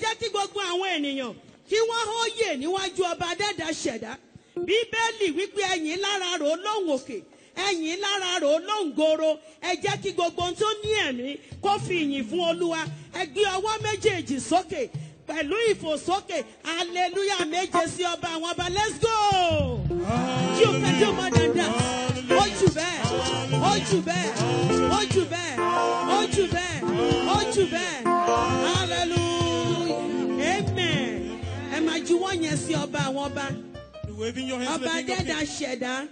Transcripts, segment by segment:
jẹ́ kí gbogbo àwọn ènìyàn kí wọ́n hóyè níwájú ọba dẹ́dà ṣẹ̀dá. Bíbélì wípé ẹ̀yìn lára rò ó òkè ẹ̀yìn lára rò ó goro. Ẹ jẹ́ kí gbogbo tó ní ẹ̀mí kó fi ìyìn fún olúwa. Ẹ ọwọ́ méjèèjì sókè pẹ̀lú ìfòsókè. Hallelujah méje sí ọba àwọn ọba. Let's go! You can do more than that ó jù bẹ́ẹ̀ ó jù bẹ́ẹ̀ ó jù bẹ́ẹ̀ juwọ́ yẹn sí ọba àwọn ọba. Waving your hands ọba dẹ́dà ṣẹ̀dá.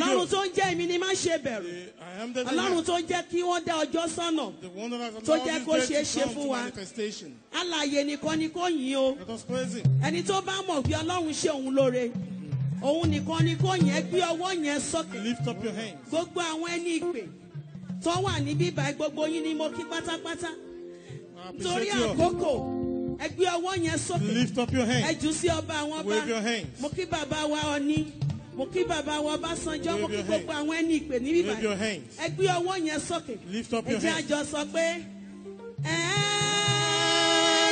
Ọlọ́run tó ń jẹ́ èmi ni má ṣe bẹ̀rù. Ọlọ́run tó ń jẹ́ kí wọ́n dá ọjọ́ sọ́nà tó jẹ́ kó ṣeé ṣe fún wa. alààyè nìkan ni kò yìn o. Ẹni tó bá mọ̀ bí ọlọ́run ṣe òun lóore òun nìkan ni kò yẹn gbé ọwọ́ yẹn sókè. Gbogbo àwọn ẹni ìpè tó wà níbí báyìí gbogbo yín ni mo kí pátápátá. Torí àkókò ẹ gbé ọwọ́ yẹn sókè Lift up your ẹ hands. jù sí ọba àwọn ọba Wave your hands. mo kí bàbá wa ọní mo kí bàbá wa ọbásanjọ́ mo kí gbogbo àwọn ẹni ìpè níbí Wave your hands. ẹ gbé ọwọ́ yẹn sókè Lift up ẹ your jẹ́ hands. àjọ sọ pé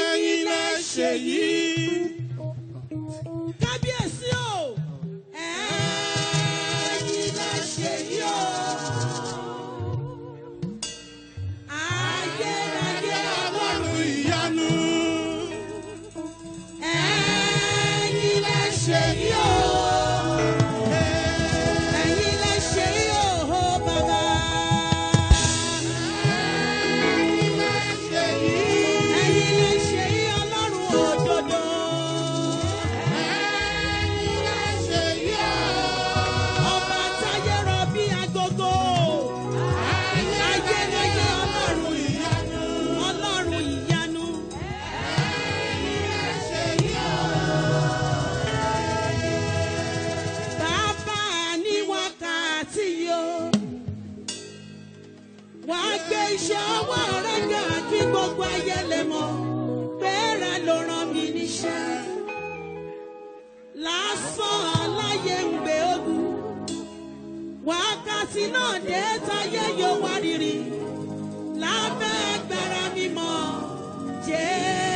Ẹ̀yin ṣe yìí. kábíyèsí Wà á gbé iṣẹ́ ọwọ́ rẹ̀ ga kí gbogbo ayé lè mọ̀. Bẹ́ẹ̀rẹ̀ ló rán mi níṣẹ́. Lásán aláyé ń gbé ogun. Wákàtí náà dé táyé yóò wá rírì. Lábẹ́ agbára mímọ́ Jésù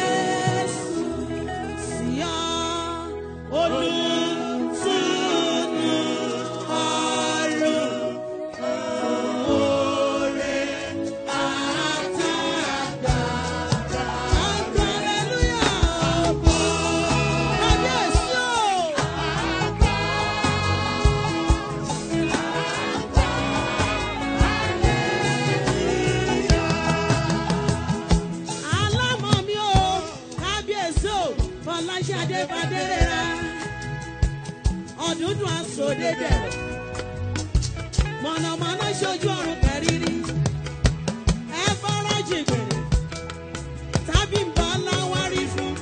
fadérera ọ̀dúndún àsòdé dẹ̀rẹ̀ mọ̀nàmọ́ná ṣojú ọ̀run kẹrìírí jìgbèrè tàbí ń bọ́ fún.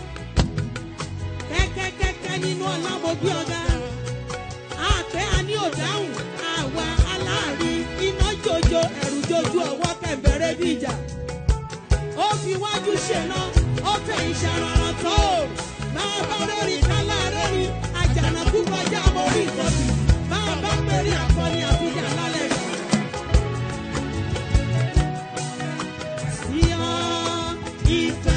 Kẹ́kẹ́kẹ́kẹ́ nínú ọlámọ̀bí ọ̀gá. Àpẹ́ àní òdáhùn àwa aláàrí iná jòjò ẹ̀rù jojú ọwọ́ kẹ̀mbẹ̀rẹ̀ bí ìjà. Ó fi wájú ṣẹ̀nà ó fẹ̀ ìṣàrànràn tó bàbá rẹ́rì kálá rẹ́rì àjànàkú bàjá mórí ìkọ́sì bàbá pẹ̀lú àkọ́ni àfijá lálẹ́. ìyá ìtọ́.